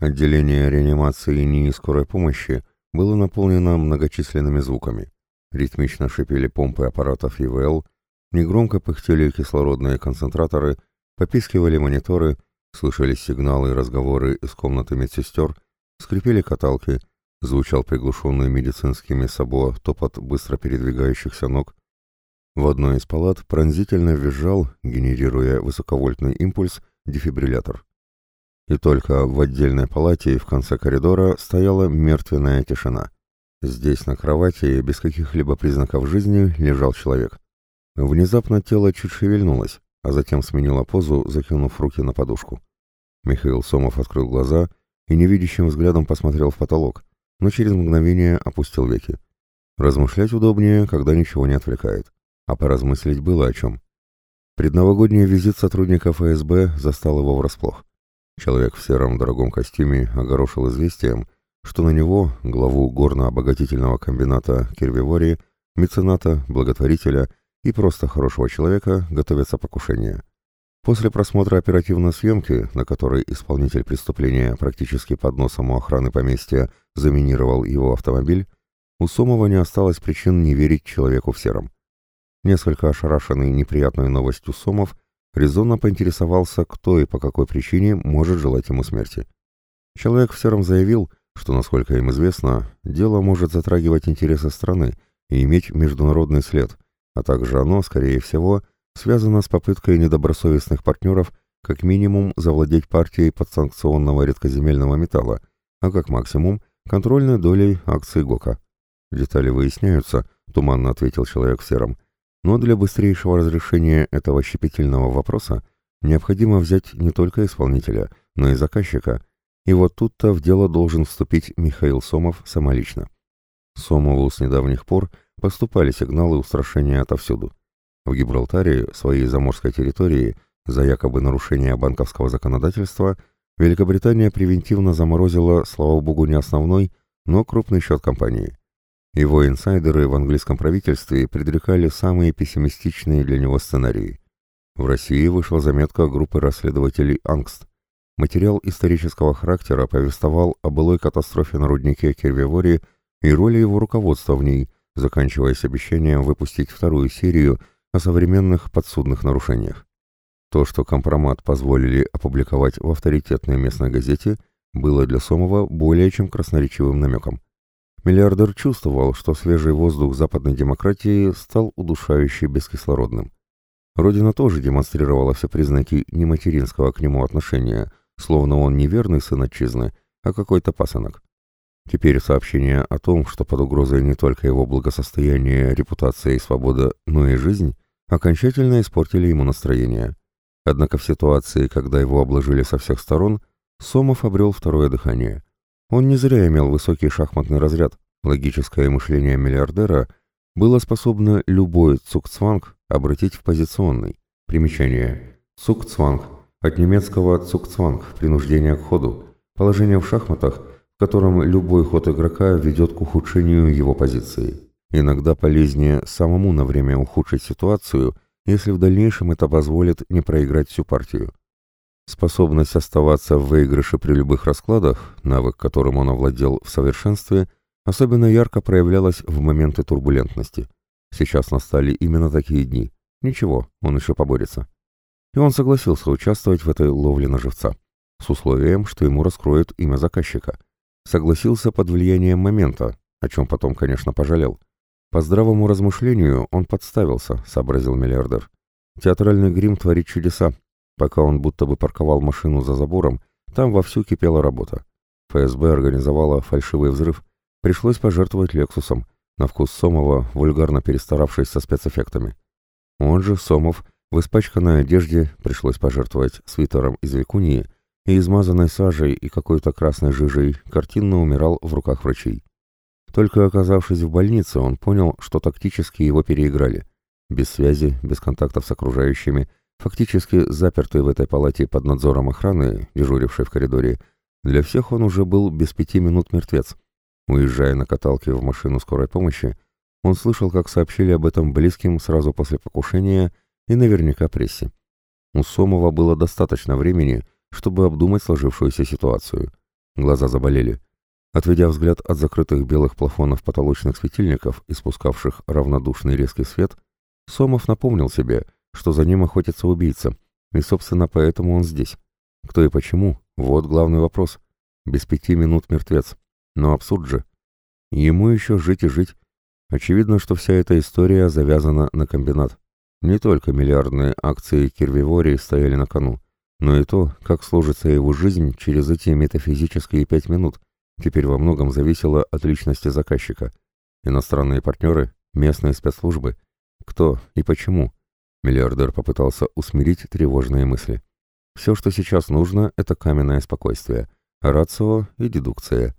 Отделение реанимации НИИ скорой помощи было наполнено многочисленными звуками. Ритмично шипели помпы аппаратов ИВЛ, негромко пыхтели кислородные концентраторы, попискивали мониторы, слышались сигналы и разговоры из комнаты медсестер, скрипели каталки, звучал приглушенный медицинскими сабо топот быстро передвигающихся ног. В одной из палат пронзительно визжал, генерируя высоковольтный импульс, дефибриллятор и только в отдельной палате в конце коридора стояла мертвенная тишина. Здесь на кровати без каких-либо признаков жизни лежал человек. Внезапно тело чуть шевельнулось, а затем сменило позу, закинув руки на подушку. Михаил Сомов открыл глаза и невидящим взглядом посмотрел в потолок, но через мгновение опустил веки. Размышлять удобнее, когда ничего не отвлекает. А поразмыслить было о чем. Предновогодний визит сотрудников ФСБ застал его врасплох. Человек в сером дорогом костюме огорошил известием, что на него, главу горно-обогатительного комбината Кирвивори, мецената, благотворителя и просто хорошего человека, готовятся покушения. После просмотра оперативной съемки, на которой исполнитель преступления практически под носом у охраны поместья заминировал его автомобиль, у Сомова не осталось причин не верить человеку в сером. Несколько ошарашенный неприятной новостью Сомов резонно поинтересовался, кто и по какой причине может желать ему смерти. Человек в сером заявил, что, насколько им известно, дело может затрагивать интересы страны и иметь международный след, а также оно, скорее всего, связано с попыткой недобросовестных партнеров как минимум завладеть партией подсанкционного редкоземельного металла, а как максимум контрольной долей акций ГОКа. Детали выясняются, туманно ответил человек в сером, но для быстрейшего разрешения этого щепетильного вопроса необходимо взять не только исполнителя, но и заказчика, и вот тут-то в дело должен вступить Михаил Сомов самолично. Сомову с недавних пор поступали сигналы устрашения отовсюду. В Гибралтаре, своей заморской территории, за якобы нарушение банковского законодательства, Великобритания превентивно заморозила, слава богу, не основной, но крупный счет компании. Его инсайдеры в английском правительстве предрекали самые пессимистичные для него сценарии. В России вышла заметка группы расследователей «Ангст». Материал исторического характера повествовал о былой катастрофе на руднике Кервивори и роли его руководства в ней, заканчиваясь обещанием выпустить вторую серию о современных подсудных нарушениях. То, что компромат позволили опубликовать в авторитетной местной газете, было для Сомова более чем красноречивым намеком. Миллиардер чувствовал, что свежий воздух западной демократии стал удушающе бескислородным. Родина тоже демонстрировала все признаки нематеринского к нему отношения, словно он не верный сын отчизны, а какой-то пасынок. Теперь сообщение о том, что под угрозой не только его благосостояние, репутация и свобода, но и жизнь, окончательно испортили ему настроение. Однако в ситуации, когда его обложили со всех сторон, Сомов обрел второе дыхание – он не зря имел высокий шахматный разряд. Логическое мышление миллиардера было способно любой цукцванг обратить в позиционный. Примечание. Цукцванг. От немецкого цукцванг – принуждение к ходу. Положение в шахматах, в котором любой ход игрока ведет к ухудшению его позиции. Иногда полезнее самому на время ухудшить ситуацию, если в дальнейшем это позволит не проиграть всю партию. Способность оставаться в выигрыше при любых раскладах, навык которым он овладел в совершенстве, особенно ярко проявлялась в моменты турбулентности. Сейчас настали именно такие дни. Ничего, он еще поборется. И он согласился участвовать в этой ловле на живца, с условием, что ему раскроют имя заказчика. Согласился под влиянием момента, о чем потом, конечно, пожалел. По здравому размышлению он подставился, сообразил миллиардер. Театральный грим творит чудеса, Пока он будто бы парковал машину за забором, там вовсю кипела работа. ФСБ организовала фальшивый взрыв. Пришлось пожертвовать «Лексусом», на вкус Сомова, вульгарно перестаравшись со спецэффектами. Он же, Сомов, в испачканной одежде пришлось пожертвовать свитером из викунии и измазанной сажей и какой-то красной жижей картинно умирал в руках врачей. Только оказавшись в больнице, он понял, что тактически его переиграли. Без связи, без контактов с окружающими – Фактически запертый в этой палате под надзором охраны, дежурившей в коридоре, для всех он уже был без пяти минут мертвец. Уезжая на каталке в машину скорой помощи, он слышал, как сообщили об этом близким сразу после покушения и наверняка прессе. У Сомова было достаточно времени, чтобы обдумать сложившуюся ситуацию. Глаза заболели. Отведя взгляд от закрытых белых плафонов потолочных светильников, испускавших равнодушный резкий свет, Сомов напомнил себе, что за ним охотится убийца, и, собственно, поэтому он здесь. Кто и почему? Вот главный вопрос. Без пяти минут мертвец. Но абсурд же. Ему еще жить и жить. Очевидно, что вся эта история завязана на комбинат. Не только миллиардные акции Кирвивори стояли на кону, но и то, как сложится его жизнь через эти метафизические пять минут, теперь во многом зависело от личности заказчика. Иностранные партнеры, местные спецслужбы. Кто и почему? Миллиардер попытался усмирить тревожные мысли. Все, что сейчас нужно, это каменное спокойствие, рацио и дедукция.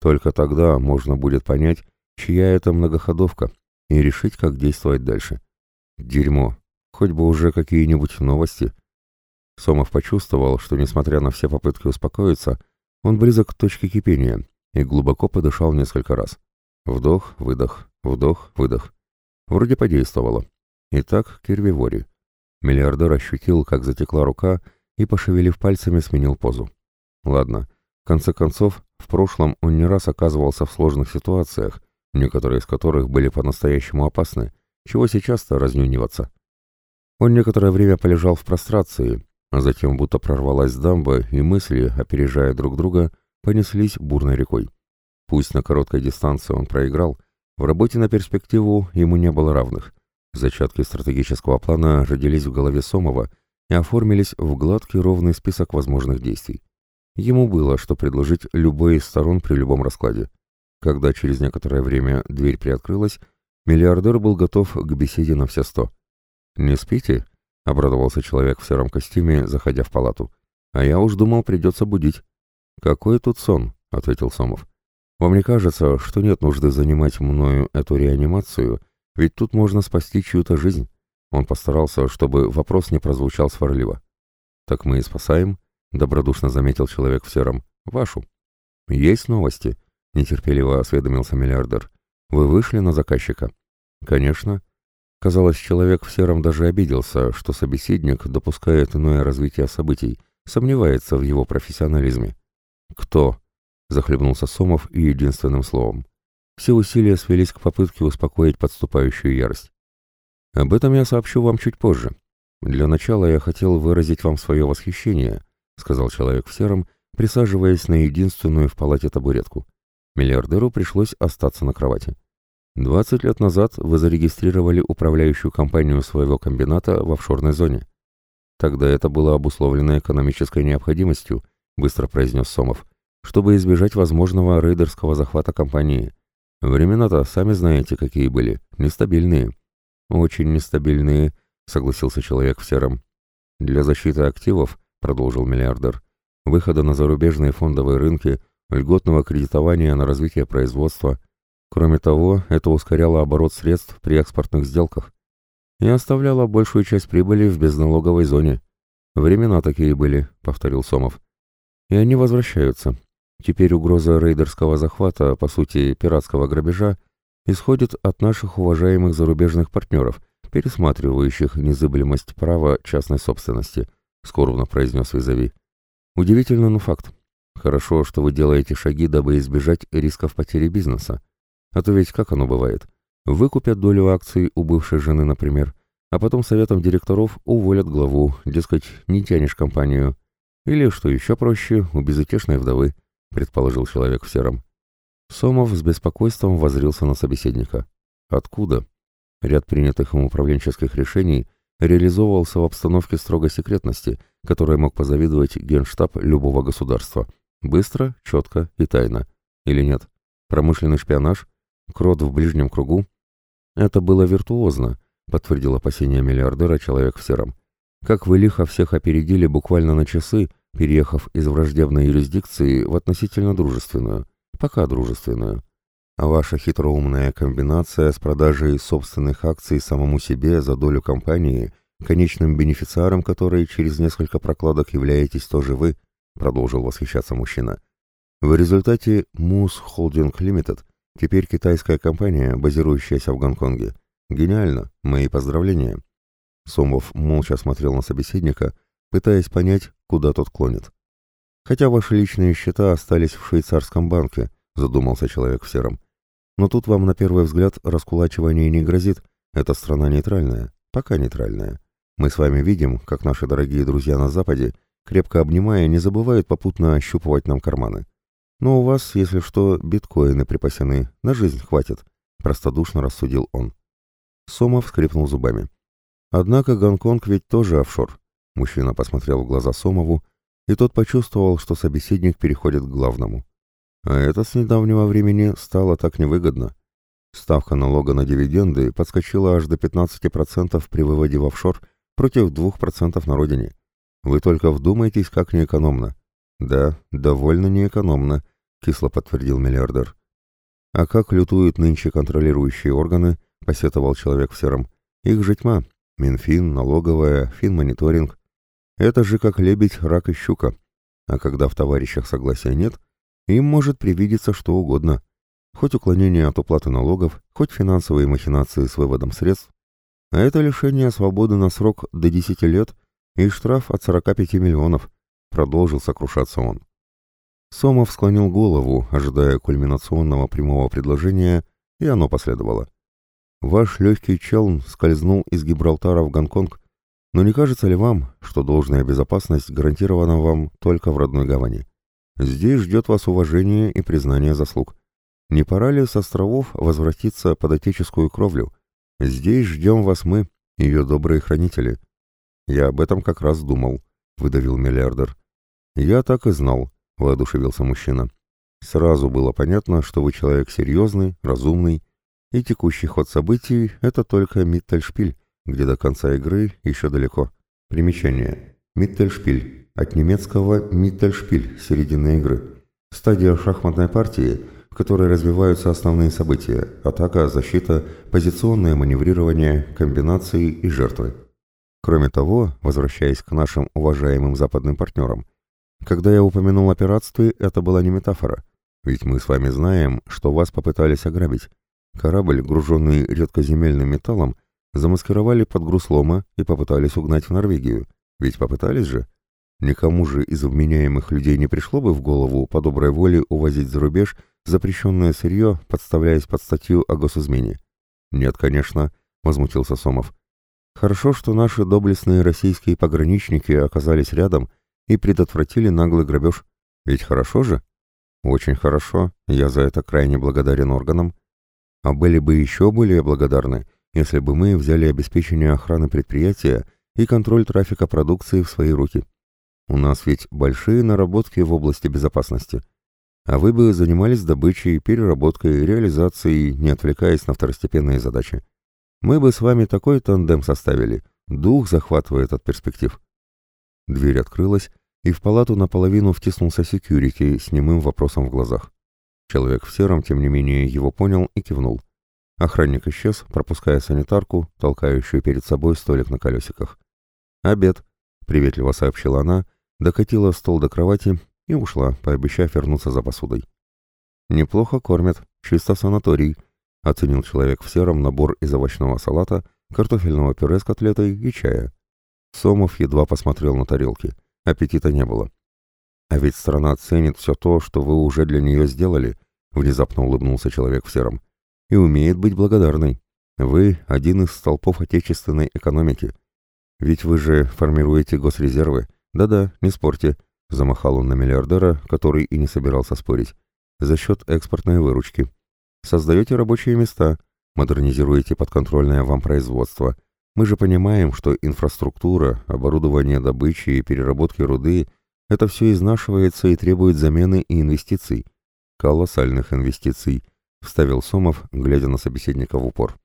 Только тогда можно будет понять, чья это многоходовка, и решить, как действовать дальше. Дерьмо. Хоть бы уже какие-нибудь новости. Сомов почувствовал, что, несмотря на все попытки успокоиться, он близок к точке кипения и глубоко подышал несколько раз. Вдох, выдох, вдох, выдох. Вроде подействовало. Итак, Кирвивори. Миллиардер ощутил, как затекла рука, и, пошевелив пальцами, сменил позу. Ладно, в конце концов, в прошлом он не раз оказывался в сложных ситуациях, некоторые из которых были по-настоящему опасны, чего сейчас-то разнюниваться. Он некоторое время полежал в прострации, а затем будто прорвалась дамба, и мысли, опережая друг друга, понеслись бурной рекой. Пусть на короткой дистанции он проиграл, в работе на перспективу ему не было равных. Зачатки стратегического плана родились в голове Сомова и оформились в гладкий ровный список возможных действий. Ему было что предложить любой из сторон при любом раскладе. Когда через некоторое время дверь приоткрылась, миллиардер был готов к беседе на все сто. «Не спите?» — обрадовался человек в сером костюме, заходя в палату. «А я уж думал, придется будить». «Какой тут сон?» — ответил Сомов. «Вам не кажется, что нет нужды занимать мною эту реанимацию, ведь тут можно спасти чью-то жизнь?» Он постарался, чтобы вопрос не прозвучал сварливо. «Так мы и спасаем», — добродушно заметил человек в сером. «Вашу». «Есть новости?» — нетерпеливо осведомился миллиардер. «Вы вышли на заказчика?» «Конечно». Казалось, человек в сером даже обиделся, что собеседник допускает иное развитие событий, сомневается в его профессионализме. «Кто?» — захлебнулся Сомов и единственным словом. Все усилия свелись к попытке успокоить подступающую ярость. «Об этом я сообщу вам чуть позже. Для начала я хотел выразить вам свое восхищение», — сказал человек в сером, присаживаясь на единственную в палате табуретку. Миллиардеру пришлось остаться на кровати. «Двадцать лет назад вы зарегистрировали управляющую компанию своего комбината в офшорной зоне. Тогда это было обусловлено экономической необходимостью», — быстро произнес Сомов, «чтобы избежать возможного рейдерского захвата компании. Времена-то, сами знаете, какие были, нестабильные». «Очень нестабильные», — согласился человек в сером. «Для защиты активов», — продолжил миллиардер, — «выхода на зарубежные фондовые рынки льготного кредитования на развитие производства. Кроме того, это ускоряло оборот средств при экспортных сделках и оставляло большую часть прибыли в безналоговой зоне. Времена такие были, повторил Сомов. И они возвращаются. Теперь угроза рейдерского захвата, по сути, пиратского грабежа, исходит от наших уважаемых зарубежных партнеров, пересматривающих незыблемость права частной собственности, скорбно произнес Визави. Удивительно, но факт. Хорошо, что вы делаете шаги, дабы избежать рисков потери бизнеса. А то ведь как оно бывает? Выкупят долю акций у бывшей жены, например, а потом советом директоров уволят главу, дескать, не тянешь компанию. Или, что еще проще, у безутешной вдовы, предположил человек в сером. Сомов с беспокойством воззрился на собеседника. Откуда? Ряд принятых им управленческих решений реализовывался в обстановке строгой секретности, которой мог позавидовать генштаб любого государства. Быстро, четко и тайно. Или нет? Промышленный шпионаж? Крот в ближнем кругу? Это было виртуозно, подтвердил опасение миллиардера человек в сером. Как вы лихо всех опередили буквально на часы, переехав из враждебной юрисдикции в относительно дружественную, пока дружественную. А ваша хитроумная комбинация с продажей собственных акций самому себе за долю компании, конечным бенефициаром которой через несколько прокладок являетесь тоже вы – продолжил восхищаться мужчина. В результате Moose Holding Limited теперь китайская компания, базирующаяся в Гонконге. Гениально, мои поздравления. Сомов молча смотрел на собеседника, пытаясь понять, куда тот клонит. Хотя ваши личные счета остались в швейцарском банке, задумался человек в сером. Но тут вам на первый взгляд раскулачивание не грозит. Это страна нейтральная, пока нейтральная. Мы с вами видим, как наши дорогие друзья на Западе, крепко обнимая, не забывают попутно ощупывать нам карманы. Но у вас, если что, биткоины припасены, на жизнь хватит, простодушно рассудил он. Сомов скрипнул зубами. Однако Гонконг ведь тоже офшор. Мужчина посмотрел в глаза Сомову, и тот почувствовал, что собеседник переходит к главному. А это с недавнего времени стало так невыгодно. Ставка налога на дивиденды подскочила аж до 15% при выводе в офшор против 2% на родине. Вы только вдумайтесь, как неэкономно. Да, довольно неэкономно, кисло подтвердил миллиардер. А как лютуют нынче контролирующие органы, посетовал человек в сером. Их же тьма. Минфин, налоговая, финмониторинг. Это же как лебедь, рак и щука. А когда в товарищах согласия нет, им может привидеться что угодно. Хоть уклонение от уплаты налогов, хоть финансовые махинации с выводом средств. А это лишение свободы на срок до 10 лет и штраф от 45 миллионов. Продолжил сокрушаться он. Сомов склонил голову, ожидая кульминационного прямого предложения, и оно последовало. Ваш легкий челн скользнул из Гибралтара в Гонконг но не кажется ли вам, что должная безопасность гарантирована вам только в родной гавани? Здесь ждет вас уважение и признание заслуг. Не пора ли с островов возвратиться под отеческую кровлю? Здесь ждем вас мы, ее добрые хранители. Я об этом как раз думал, выдавил миллиардер. Я так и знал, воодушевился мужчина. Сразу было понятно, что вы человек серьезный, разумный, и текущий ход событий — это только Миттельшпиль, где до конца игры еще далеко. Примечание. Миттельшпиль. От немецкого «Миттельшпиль» – середина игры. Стадия шахматной партии, в которой развиваются основные события – атака, защита, позиционное маневрирование, комбинации и жертвы. Кроме того, возвращаясь к нашим уважаемым западным партнерам, когда я упомянул о пиратстве, это была не метафора. Ведь мы с вами знаем, что вас попытались ограбить. Корабль, груженный редкоземельным металлом – замаскировали под груз лома и попытались угнать в Норвегию. Ведь попытались же. Никому же из обменяемых людей не пришло бы в голову по доброй воле увозить за рубеж запрещенное сырье, подставляясь под статью о госизмене. «Нет, конечно», — возмутился Сомов. «Хорошо, что наши доблестные российские пограничники оказались рядом и предотвратили наглый грабеж. Ведь хорошо же?» «Очень хорошо, я за это крайне благодарен органам. А были бы еще более благодарны, если бы мы взяли обеспечение охраны предприятия и контроль трафика продукции в свои руки. У нас ведь большие наработки в области безопасности. А вы бы занимались добычей, переработкой, реализацией, не отвлекаясь на второстепенные задачи. Мы бы с вами такой тандем составили. Дух захватывает от перспектив. Дверь открылась, и в палату наполовину втиснулся секьюрити с немым вопросом в глазах. Человек в сером, тем не менее, его понял и кивнул. Охранник исчез, пропуская санитарку, толкающую перед собой столик на колесиках. «Обед», — приветливо сообщила она, докатила стол до кровати и ушла, пообещав вернуться за посудой. «Неплохо кормят, чисто санаторий», — оценил человек в сером набор из овощного салата, картофельного пюре с котлетой и чая. Сомов едва посмотрел на тарелки. Аппетита не было. «А ведь страна ценит все то, что вы уже для нее сделали», — внезапно улыбнулся человек в сером и умеет быть благодарной. Вы – один из столпов отечественной экономики. Ведь вы же формируете госрезервы. Да-да, не спорьте, – замахал он на миллиардера, который и не собирался спорить. За счет экспортной выручки. Создаете рабочие места, модернизируете подконтрольное вам производство. Мы же понимаем, что инфраструктура, оборудование добычи и переработки руды – это все изнашивается и требует замены и инвестиций. Колоссальных инвестиций –— вставил Сомов, глядя на собеседника в упор.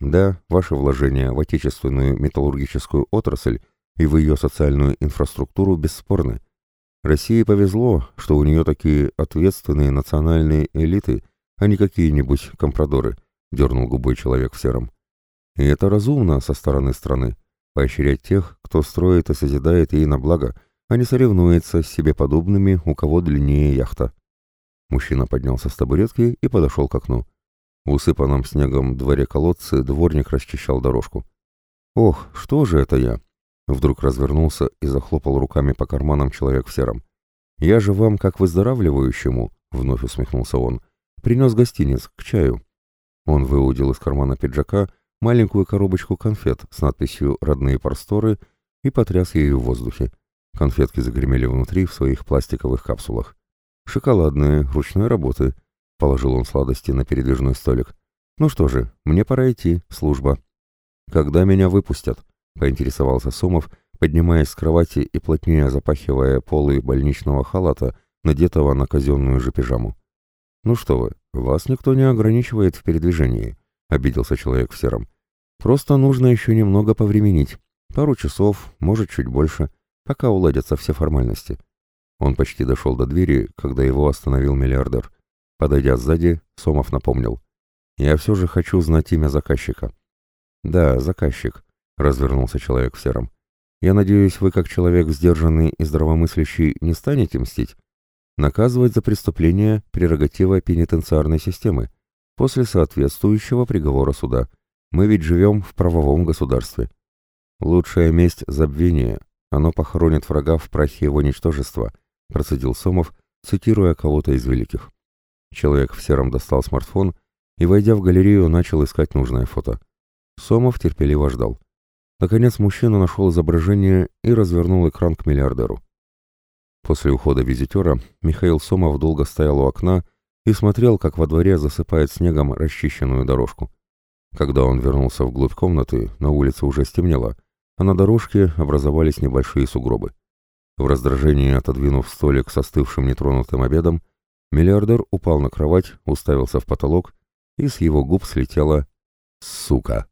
«Да, ваши вложения в отечественную металлургическую отрасль и в ее социальную инфраструктуру бесспорны. России повезло, что у нее такие ответственные национальные элиты, а не какие-нибудь компрадоры», — дернул губой человек в сером. «И это разумно со стороны страны, поощрять тех, кто строит и созидает ей на благо, а не соревнуется с себе подобными, у кого длиннее яхта». Мужчина поднялся с табуретки и подошел к окну. В усыпанном снегом дворе колодцы дворник расчищал дорожку. «Ох, что же это я?» Вдруг развернулся и захлопал руками по карманам человек в сером. Я же вам, как выздоравливающему, — вновь усмехнулся он, — принес гостиниц к чаю. Он выудил из кармана пиджака маленькую коробочку конфет с надписью «Родные просторы» и потряс ею в воздухе. Конфетки загремели внутри в своих пластиковых капсулах. «Шоколадные, ручной работы», — положил он сладости на передвижной столик. «Ну что же, мне пора идти, служба». «Когда меня выпустят?» — поинтересовался Сомов, поднимаясь с кровати и плотнее запахивая полы больничного халата, надетого на казенную же пижаму. «Ну что вы, вас никто не ограничивает в передвижении», — обиделся человек в сером. «Просто нужно еще немного повременить. Пару часов, может, чуть больше, пока уладятся все формальности». Он почти дошел до двери, когда его остановил миллиардер. Подойдя сзади, Сомов напомнил. «Я все же хочу знать имя заказчика». «Да, заказчик», — развернулся человек в сером. «Я надеюсь, вы, как человек сдержанный и здравомыслящий, не станете мстить? Наказывать за преступление — прерогатива пенитенциарной системы, после соответствующего приговора суда. Мы ведь живем в правовом государстве. Лучшая месть — забвение. Оно похоронит врага в прахе его ничтожества», — процедил Сомов, цитируя кого-то из великих. Человек в сером достал смартфон и, войдя в галерею, начал искать нужное фото. Сомов терпеливо ждал. Наконец мужчина нашел изображение и развернул экран к миллиардеру. После ухода визитера Михаил Сомов долго стоял у окна и смотрел, как во дворе засыпает снегом расчищенную дорожку. Когда он вернулся вглубь комнаты, на улице уже стемнело, а на дорожке образовались небольшие сугробы. В раздражении отодвинув столик с остывшим нетронутым обедом, миллиардер упал на кровать, уставился в потолок, и с его губ слетела «Сука!».